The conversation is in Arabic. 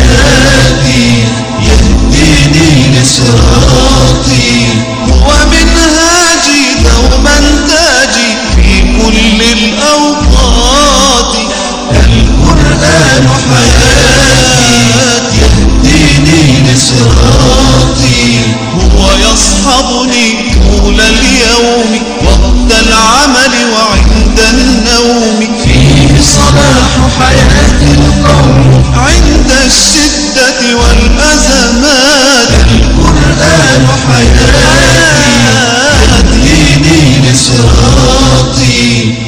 حياتي يهديني لصراطي هو منهاجي دوما تاجي في كل الأوقات القرآن حياتي يهديني لصراطي هو يصحبني طول اليوم وقت العمل وعند النوم. فيه صلاح حياتي me